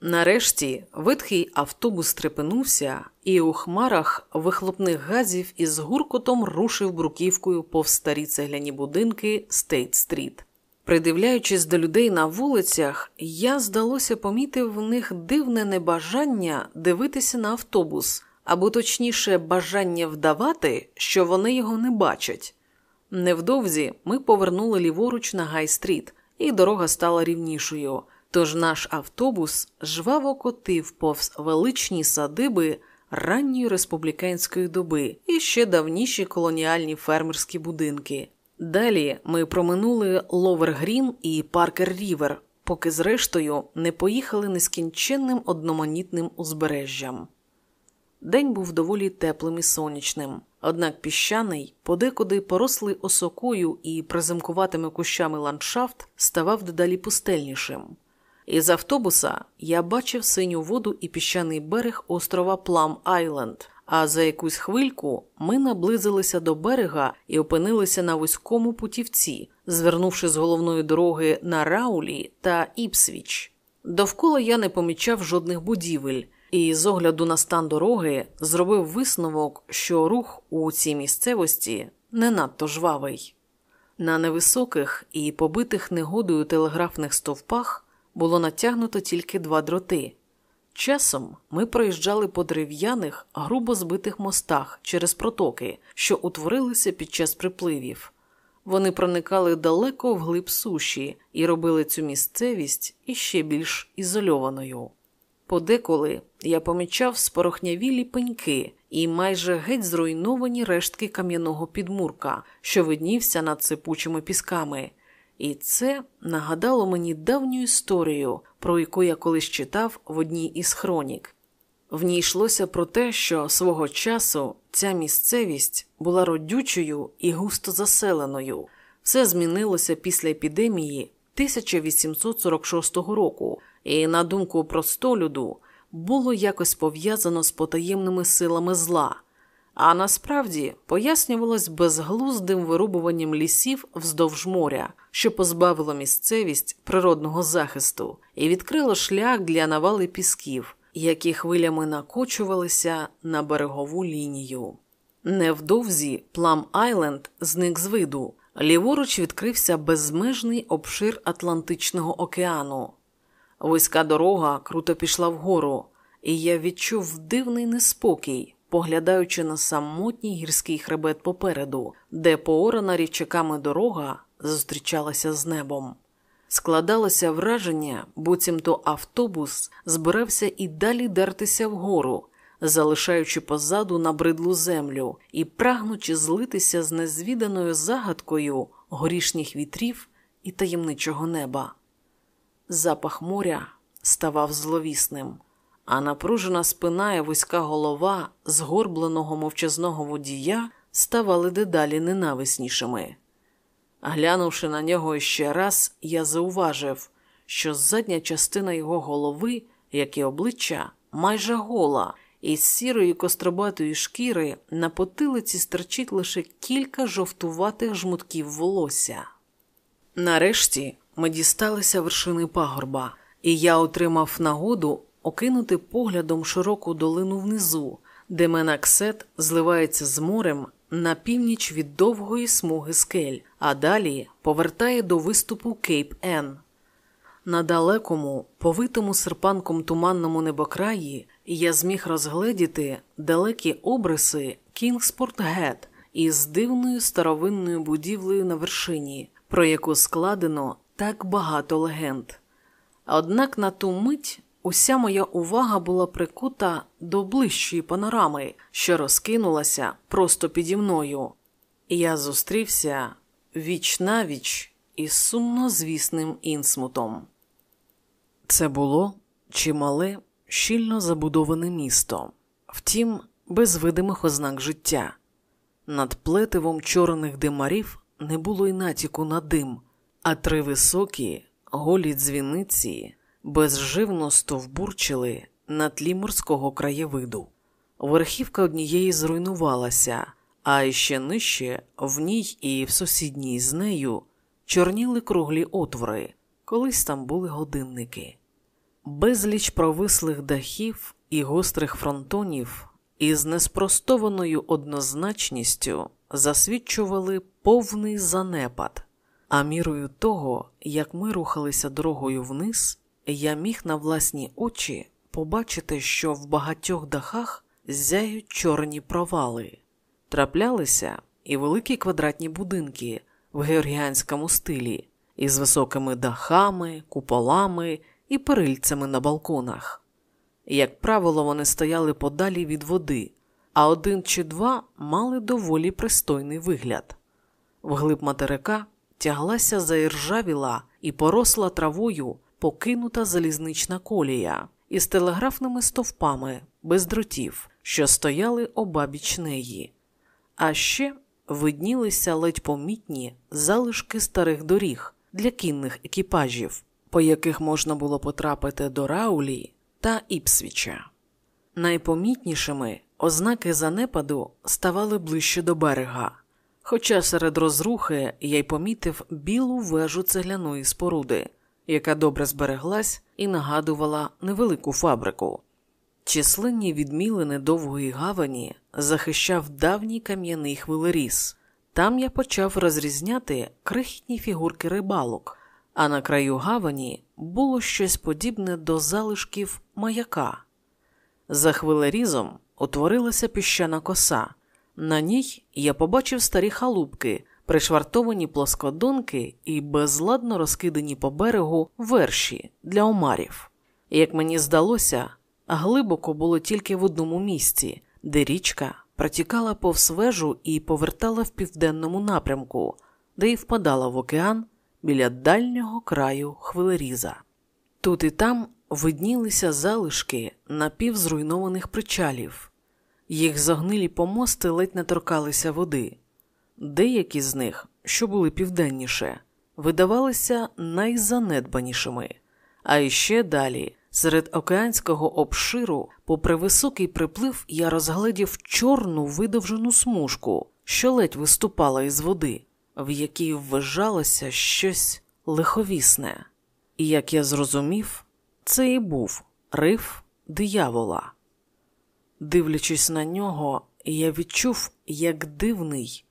Нарешті ветхий автобус трепенувся, і у хмарах вихлопних газів із гуркотом рушив бруківкою повз старі цегляні будинки Стейт-стріт. Придивляючись до людей на вулицях, я, здалося, помітив в них дивне небажання дивитися на автобус, або точніше, бажання вдавати, що вони його не бачать. Невдовзі ми повернули ліворуч на Гай-стріт, і дорога стала рівнішою. Тож наш автобус жваво котив повз величні садиби ранньої республіканської доби і ще давніші колоніальні фермерські будинки. Далі ми проминули Ловер Грін і Паркер Рівер, поки зрештою не поїхали нескінченним одноманітним узбережжям. День був доволі теплим і сонячним, однак піщаний, подекуди порослий осокою і приземкуватими кущами ландшафт ставав дедалі пустельнішим. Із автобуса я бачив синю воду і піщаний берег острова Плам Айленд, а за якусь хвильку ми наблизилися до берега і опинилися на вузькому путівці, звернувши з головної дороги на Раулі та Іпсвіч. Довкола я не помічав жодних будівель, і з огляду на стан дороги зробив висновок, що рух у цій місцевості не надто жвавий. На невисоких і побитих негодою телеграфних стовпах було натягнуто тільки два дроти. Часом ми проїжджали по дерев'яних, грубо збитих мостах через протоки, що утворилися під час припливів. Вони проникали далеко вглиб суші і робили цю місцевість іще більш ізольованою. Подеколи я помічав спорохнявілі пеньки і майже геть зруйновані рештки кам'яного підмурка, що виднівся над сипучими пісками, і це нагадало мені давню історію, про яку я колись читав в одній із хронік. В ній йшлося про те, що свого часу ця місцевість була родючою і густо заселеною. Все змінилося після епідемії 1846 року, і, на думку простолюду, було якось пов'язано з потаємними силами зла а насправді пояснювалось безглуздим вирубуванням лісів вздовж моря, що позбавило місцевість природного захисту і відкрило шлях для навали пісків, які хвилями накочувалися на берегову лінію. Невдовзі Плам Айленд зник з виду. Ліворуч відкрився безмежний обшир Атлантичного океану. Вузька дорога круто пішла вгору, і я відчув дивний неспокій, поглядаючи на самотній гірський хребет попереду, де поорана річаками дорога зустрічалася з небом. Складалося враження, буцімто автобус збирався і далі дертися вгору, залишаючи позаду набридлу землю і прагнучи злитися з незвіданою загадкою горішніх вітрів і таємничого неба. Запах моря ставав зловісним а напружена спина і вузька голова згорбленого мовчазного водія ставали дедалі ненависнішими. Глянувши на нього ще раз, я зауважив, що задня частина його голови, як і обличчя, майже гола, і з сірої костробатої шкіри на потилиці стирчить лише кілька жовтуватих жмутків волосся. Нарешті ми дісталися вершини пагорба, і я отримав нагоду окинути поглядом широку долину внизу, де Менаксет зливається з морем на північ від довгої смуги скель, а далі повертає до виступу Кейп Ен. На далекому, повитому серпанком туманному небокраї я зміг розгледіти далекі обриси Кінгспорт Гет із дивною старовинною будівлею на вершині, про яку складено так багато легенд. Однак на ту мить уся моя увага була прикута до ближчої панорами, що розкинулася просто піді мною, і я зустрівся віч навіч із сумнозвісним інсмутом. Це було чимале, щільно забудоване місто, втім, без видимих ознак життя. Над плетивом чорних димарів не було й натяку на дим, а три високі, голі дзвіниці безживно стовбурчили на тлі морського краєвиду. Верхівка однієї зруйнувалася, а ще нижче в ній і в сусідній з нею чорніли круглі отвори, колись там були годинники. Безліч провислих дахів і гострих фронтонів із неспростованою однозначністю засвідчували повний занепад, а мірою того, як ми рухалися дорогою вниз, я міг на власні очі побачити, що в багатьох дахах зяють чорні провали, траплялися і великі квадратні будинки в георгіанському стилі із високими дахами, куполами і перильцями на балконах. Як правило, вони стояли подалі від води, а один чи два мали доволі пристойний вигляд. Вглиб материка тяглася заіржавіла і поросла травою покинута залізнична колія із телеграфними стовпами без дротів, що стояли обабіч неї, а ще виднілися ледь помітні залишки старих доріг для кінних екіпажів, по яких можна було потрапити до Раулі та Іпсвіча. Найпомітнішими ознаки занепаду ставали ближче до берега, хоча серед розрухи я й помітив білу вежу цегляної споруди, яка добре збереглась і нагадувала невелику фабрику. Численні відмілини довгої гавані захищав давній кам'яний хвилеріз. Там я почав розрізняти крихітні фігурки рибалок, а на краю гавані було щось подібне до залишків маяка. За хвилерізом утворилася піщана коса. На ній я побачив старі халупки, пришвартовані плоскодонки і безладно розкидані по берегу верші для омарів. Як мені здалося, глибоко було тільки в одному місці, де річка протікала повз вежу і повертала в південному напрямку, де й впадала в океан біля дальнього краю хвилеріза. Тут і там виднілися залишки напівзруйнованих причалів, їх загнилі помости ледь не торкалися води. Деякі з них, що були південніше, видавалися найзанедбанішими, а іще далі, серед океанського обширу, попри високий приплив, я розгледів чорну видовжену смужку, що ледь виступала із води, в якій вважалося щось лиховісне. І як я зрозумів, це і був риф диявола. Дивлячись на нього, я відчув, як дивний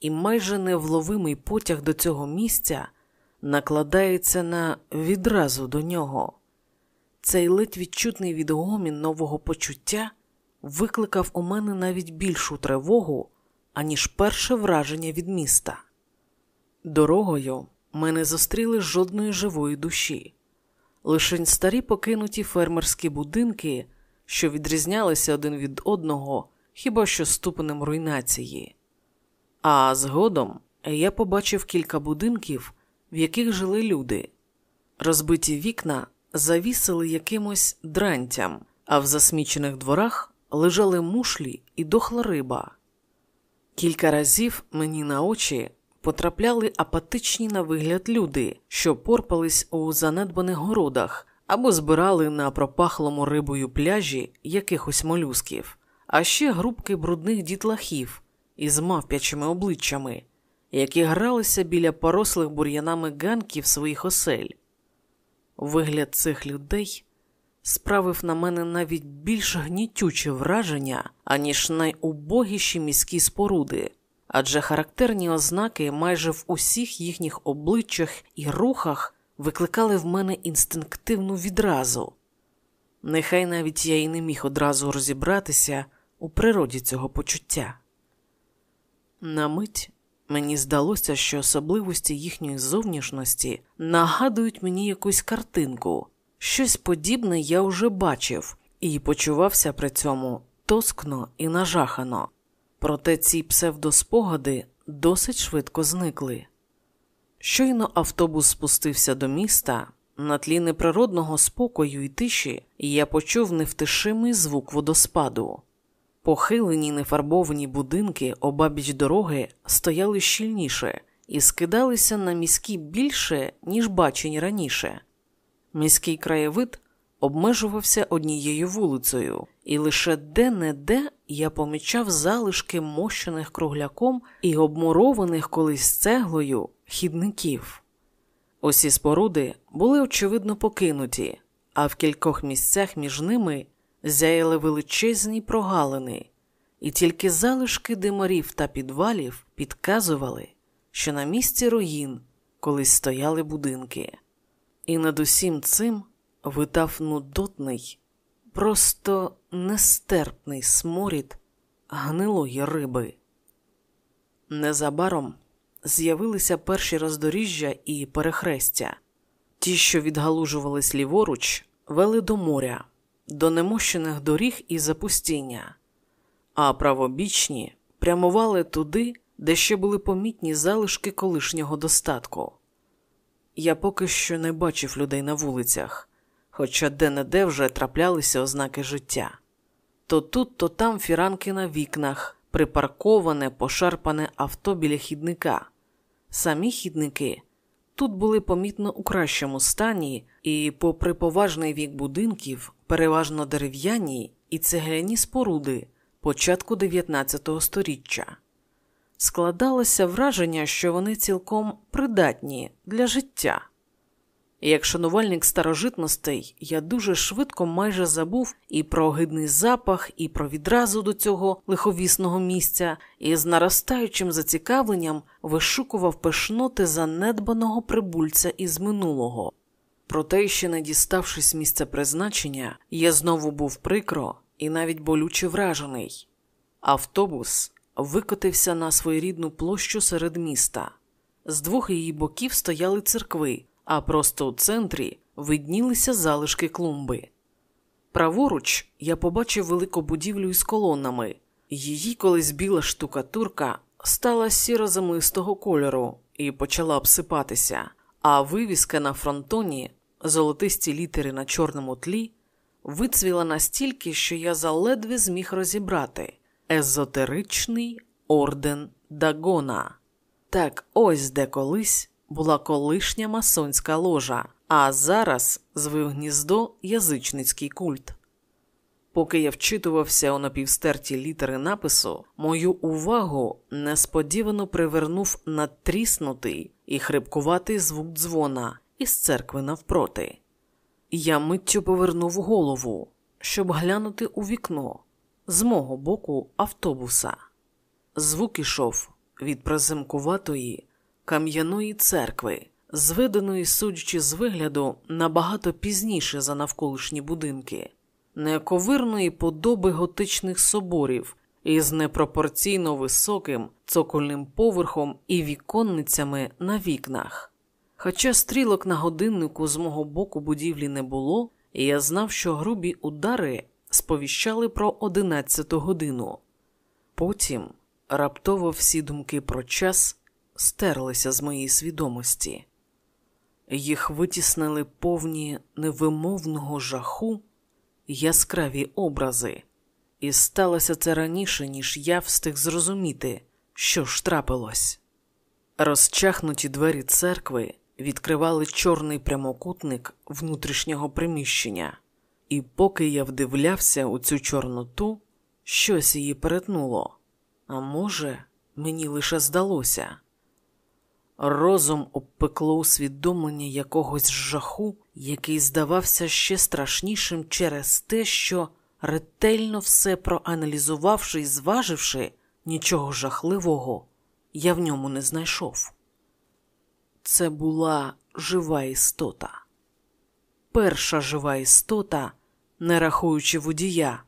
і майже невловимий потяг до цього місця накладається на відразу до нього. Цей ледь відчутний відгомін нового почуття викликав у мене навіть більшу тривогу, аніж перше враження від міста. Дорогою ми не зустріли жодної живої душі, лишень старі покинуті фермерські будинки, що відрізнялися один від одного хіба що ступенем руйнації. А згодом я побачив кілька будинків, в яких жили люди. Розбиті вікна завісили якимось дрантям, а в засмічених дворах лежали мушлі і дохла риба. Кілька разів мені на очі потрапляли апатичні на вигляд люди, що порпались у занедбаних городах або збирали на пропахлому рибою пляжі якихось молюсків, а ще групки брудних дітлахів із мавпячими обличчями, які гралися біля порослих бур'янами ганків своїх осель. Вигляд цих людей справив на мене навіть більш гнітюче враження, аніж найубогіші міські споруди, адже характерні ознаки майже в усіх їхніх обличчях і рухах викликали в мене інстинктивну відразу. Нехай навіть я і не міг одразу розібратися у природі цього почуття. На мить мені здалося, що особливості їхньої зовнішності нагадують мені якусь картинку, щось подібне я вже бачив і почувався при цьому тоскно і нажахано. Проте ці псевдоспогади досить швидко зникли. Щойно автобус спустився до міста, на тлі неприродного спокою і тиші, я почув невтишимий звук водоспаду. Похилені нефарбовані будинки обабіч дороги стояли щільніше і скидалися на міські більше, ніж бачені раніше. Міський краєвид обмежувався однією вулицею, і лише де-не-де я помічав залишки мощених кругляком і обмурованих колись цеглою хідників. Усі споруди були очевидно покинуті, а в кількох місцях між ними зяяли величезні прогалини, і тільки залишки димарів та підвалів підказували, що на місці руїн колись стояли будинки. І над усім цим витав нудотний, просто нестерпний сморід гнилої риби. Незабаром з'явилися перші роздоріжжя і перехрестя. Ті, що відгалужувались ліворуч, вели до моря, до немощених доріг і запустіння, а правобічні прямували туди, де ще були помітні залишки колишнього достатку. Я поки що не бачив людей на вулицях, хоча де-не-де вже траплялися ознаки життя. То тут, то там фіранки на вікнах, припарковане, пошарпане авто біля хідника. Самі хідники тут були помітно у кращому стані, і, попри поважний вік будинків, переважно дерев'яні і цегляні споруди початку 19 століття. Складалося враження, що вони цілком придатні для життя. Як шанувальник старожитностей, я дуже швидко майже забув і про огидний запах, і про відразу до цього лиховісного місця, і з наростаючим зацікавленням вишукував пишноти занедбаного прибульця із минулого. Проте, ще не діставшись місця призначення, я знову був прикро і навіть болюче вражений. Автобус викотився на своєрідну площу серед міста. З двох її боків стояли церкви а просто у центрі виднілися залишки клумби. Праворуч я побачив велику будівлю із колонами, її колись біла штукатурка стала сіро-землистого кольору і почала обсипатися, а вивіска на фронтоні, золотисті літери на чорному тлі, вицвіла настільки, що я заледве зміг розібрати езотеричний орден Дагона. Так ось де колись була колишня масонська ложа, а зараз звив гніздо язичницький культ. Поки я вчитувався у напівстерті літери напису, мою увагу несподівано привернув натріснутий і хрипкуватий звук дзвона із церкви навпроти. Я миттю повернув голову, щоб глянути у вікно з мого боку автобуса. Звук ішов від приземкуватої кам'яної церкви, зведеної, судячи з вигляду, набагато пізніше за навколишні будинки, нековирної подоби готичних соборів із непропорційно високим цокольним поверхом і віконницями на вікнах. Хоча стрілок на годиннику з мого боку будівлі не було, я знав, що грубі удари сповіщали про одинадцяту годину. Потім раптово всі думки про час стерлися з моєї свідомості, їх витіснили повні невимовного жаху яскраві образи, і сталося це раніше, ніж я встиг зрозуміти, що ж трапилось. Розчахнуті двері церкви відкривали чорний прямокутник внутрішнього приміщення, і поки я вдивлявся у цю чорноту, щось її перетнуло. А може, мені лише здалося. Розум обпекло усвідомлення якогось жаху, який здавався ще страшнішим через те, що, ретельно все проаналізувавши і зваживши, нічого жахливого я в ньому не знайшов. Це була жива істота. Перша жива істота, не рахуючи водія,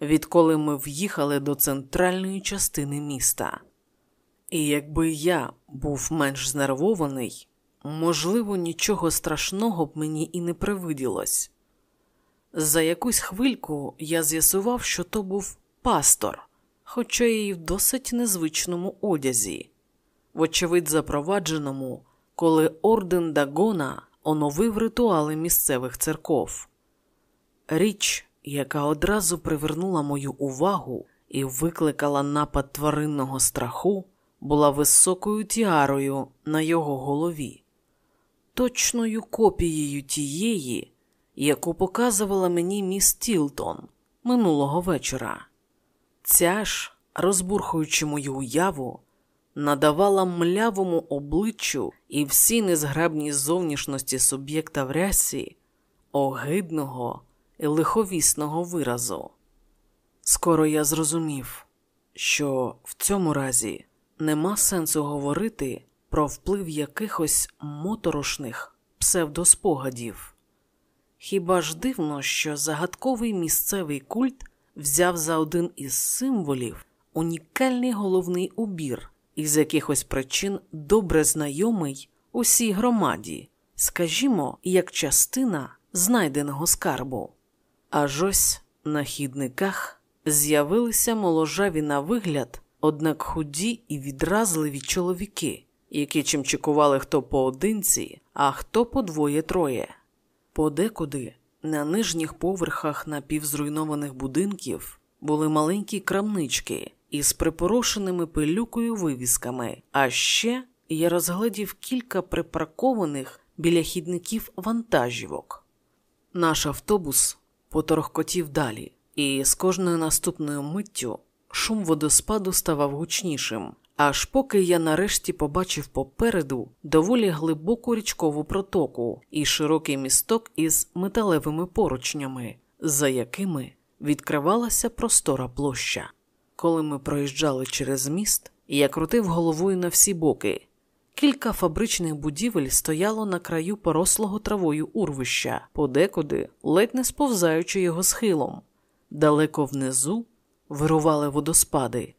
відколи ми в'їхали до центральної частини міста. І якби я був менш знервований, можливо, нічого страшного б мені і не привиділось. За якусь хвильку я з'ясував, що то був пастор, хоча й в досить незвичному одязі, вочевидь, запровадженому, коли орден Дагона оновив ритуали місцевих церков. Річ, яка одразу привернула мою увагу і викликала напад тваринного страху, була високою тіарою на його голові, точною копією тієї, яку показувала мені міс Тілтон минулого вечора. Ця ж, розбурхуючи мою уяву, надавала млявому обличчю і всій незграбній зовнішності суб'єкта в рясі огидного і лиховісного виразу. Скоро я зрозумів, що в цьому разі нема сенсу говорити про вплив якихось моторошних псевдоспогадів. Хіба ж дивно, що загадковий місцевий культ взяв за один із символів унікальний головний убір, із якихось причин добре знайомий усій громаді, скажімо, як частина знайденого скарбу. Аж ось на хідниках з'явилися моложаві на вигляд, однак худі і відразливі чоловіки, які чимчикували хто поодинці, а хто по двоє-троє. Подекуди на нижніх поверхах напівзруйнованих будинків були маленькі крамнички із припорошеними пилюкою вивісками, а ще я розглядів кілька припаркованих біля хідників вантажівок. Наш автобус поторохкотів далі, і з кожною наступною миттю шум водоспаду ставав гучнішим, аж поки я нарешті побачив попереду доволі глибоку річкову протоку і широкий місток із металевими поручнями, за якими відкривалася простора площа. Коли ми проїжджали через міст, я крутив головою на всі боки. Кілька фабричних будівель стояло на краю порослого травою урвища, подекуди, ледь не сповзаючи його схилом. Далеко внизу вирували водоспади.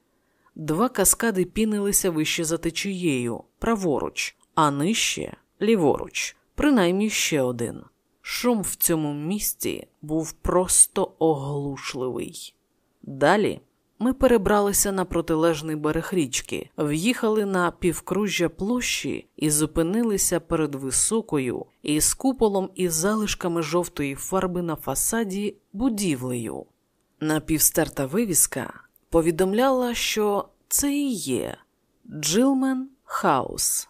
Два каскади пінилися вище за течією, праворуч, а нижче ліворуч, принаймні ще один. Шум в цьому місці був просто оглушливий. Далі ми перебралися на протилежний берег річки, в'їхали на півкружжя площі і зупинилися перед високою із куполом і залишками жовтої фарби на фасаді будівлею. Напівстерта вивіска повідомляла, що це і є Джилмен Хаус.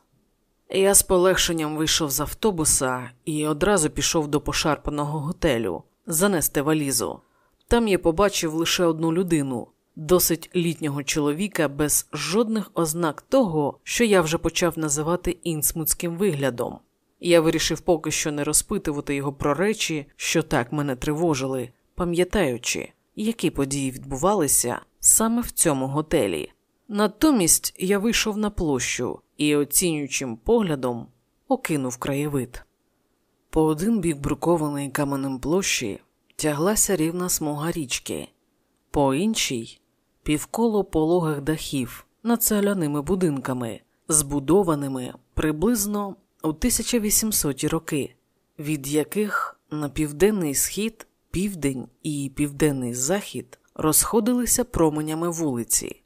Я з полегшенням вийшов з автобуса і одразу пішов до пошарпаного готелю занести валізу. Там я побачив лише одну людину, досить літнього чоловіка без жодних ознак того, що я вже почав називати інсмутським виглядом. Я вирішив поки що не розпитувати його про речі, що так мене тривожили, пам'ятаючи, які події відбувалися саме в цьому готелі. Натомість я вийшов на площу і, оцінюючим поглядом, окинув краєвид. По один бік брукованої каменем площі тяглася рівна смуга річки, по іншій півколо пологих дахів над селяними будинками, збудованими приблизно у 1800 роки, від яких на південний схід, південь і південний захід розходилися променями вулиці.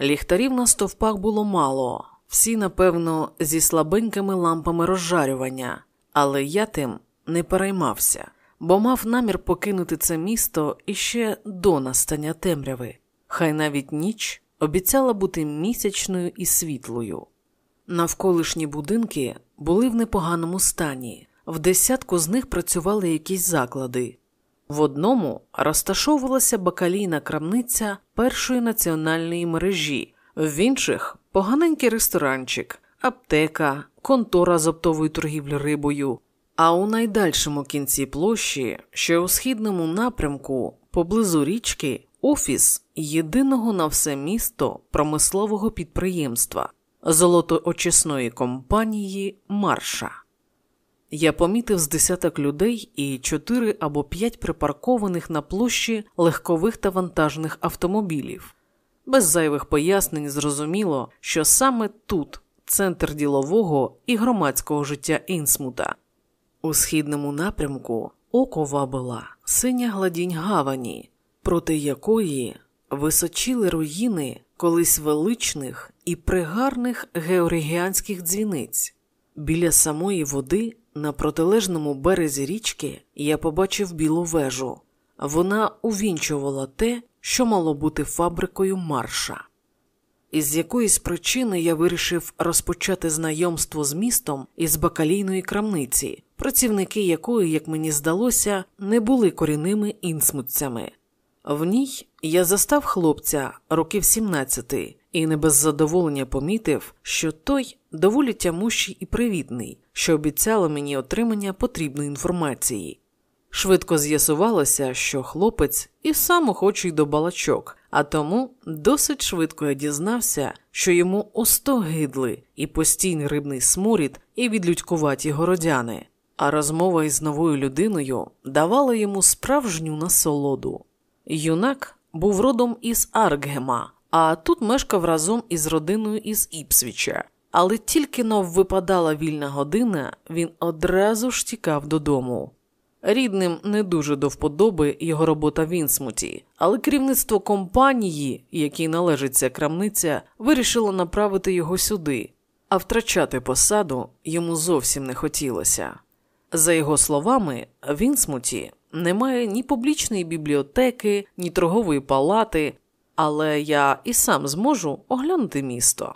Ліхтарів на стовпах було мало, всі, напевно, зі слабенькими лампами розжарювання, але я тим не переймався. бо мав намір покинути це місто іще до настання темряви. Хай навіть ніч обіцяла бути місячною і світлою. Навколишні будинки були в непоганому стані, в десятку з них працювали якісь заклади. В одному розташовувалася бакалійна крамниця першої національної мережі, в інших поганенький ресторанчик, аптека, контора з оптової торгівлі рибою. А у найдальшому кінці площі, що у східному напрямку, поблизу річки, офіс єдиного на все місто промислового підприємства золотоочисної компанії Марша. Я помітив з десяток людей і чотири або п'ять припаркованих на площі легкових та вантажних автомобілів. Без зайвих пояснень зрозуміло, що саме тут центр ділового і громадського життя Інсмута. У східному напрямку око вабила синя гладінь гавані, проти якої височили руїни колись величних і пригарних георгіанських дзвіниць. Біля самої води на протилежному березі річки я побачив білу вежу. Вона увінчувала те, що мало бути фабрикою марша. Із якоїсь причини я вирішив розпочати знайомство з містом із бакалійної крамниці, працівники якої, як мені здалося, не були корінними інсмутцями. В ній я застав хлопця років 17 і не без задоволення помітив, що той доволі тямущий і привітний, що обіцяло мені отримання потрібної інформації. Швидко з'ясувалося, що хлопець і сам охочий до балачок, а тому досить швидко я дізнався, що йому остогидли і постійний рибний сморід, і відлюдькуваті городяни, а розмова із новою людиною давала йому справжню насолоду. Юнак був родом із Аркгема, а тут мешкав разом із родиною із Іпсвіча. Але тільки но випадала вільна година, він одразу ж тікав додому. Рідним не дуже до вподоби його робота в Інсмуті, але керівництво компанії, якій належить ця крамниця, вирішило направити його сюди, а втрачати посаду йому зовсім не хотілося. За його словами, в Інсмуті немає ні публічної бібліотеки, ні торгової палати, але я і сам зможу оглянути місто.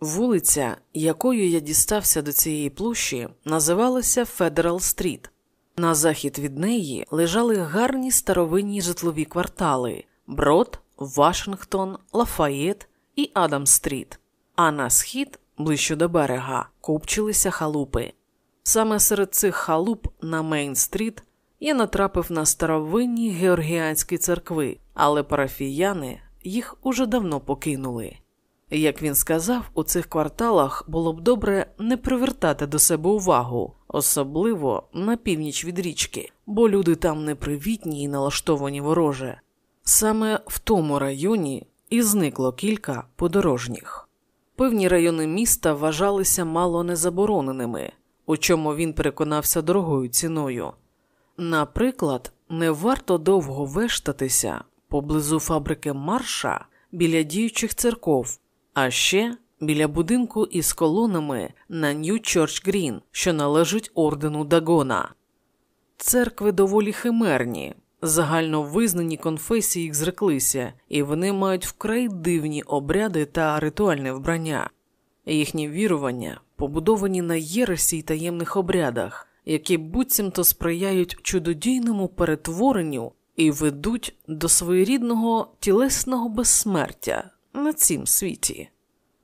Вулиця, якою я дістався до цієї площі, називалася Федерал Стріт. На захід від неї лежали гарні старовинні житлові квартали Брод, Вашингтон, Лафаєт і Адам Стріт, а на схід, ближче до берега, купчилися халупи. Саме серед цих халуп на Мейн Стріт я натрапив на старовинні георгіанські церкви, але парафіяни їх уже давно покинули. Як він сказав, у цих кварталах було б добре не привертати до себе увагу, особливо на північ від річки, бо люди там непривітні і налаштовані вороже. Саме в тому районі і зникло кілька подорожніх. Певні райони міста вважалися мало незабороненими, у чому він переконався дорогою ціною. Наприклад, не варто довго вештатися поблизу фабрики Марша біля діючих церков, а ще біля будинку із колонами на Нью Чорч Грін, що належить ордену Дагона. Церкви доволі химерні, загально визнані конфесії їх зреклися, і вони мають вкрай дивні обряди та ритуальне вбрання. Їхні вірування побудовані на єресі й таємних обрядах, які буцімто сприяють чудодійному перетворенню і ведуть до своєрідного тілесного безсмертя на цім світі.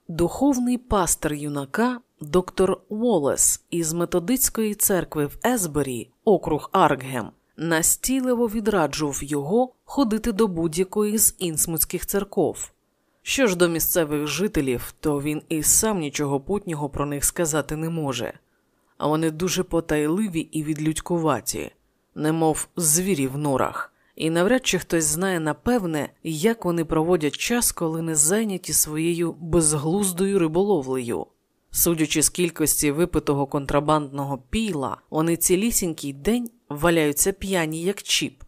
Духовний пастор юнака, доктор Уоллес із методицької церкви в Есбері, округ Аркгем, настійливо відраджував його ходити до будь-якої з інсмутських церков. Що ж до місцевих жителів, то він і сам нічого путнього про них сказати не може, а вони дуже потайливі і відлюдькуваті, немов звірі в норах і навряд чи хтось знає напевне, як вони проводять час, коли не зайняті своєю безглуздою риболовлею. Судячи з кількості випитого контрабандного піла, вони цілісінький день валяються п'яні, як чіп.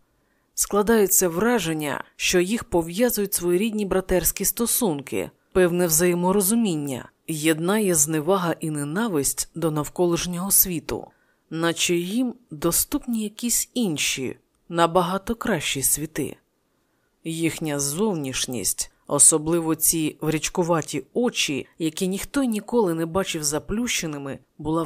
Складається враження, що їх пов'язують своєрідні братерські стосунки, певне взаєморозуміння, єднає зневага і ненависть до навколишнього світу. наче їм доступні якісь інші, набагато кращі світи. Їхня зовнішність, особливо ці врічкуваті очі, які ніхто ніколи не бачив заплющеними, була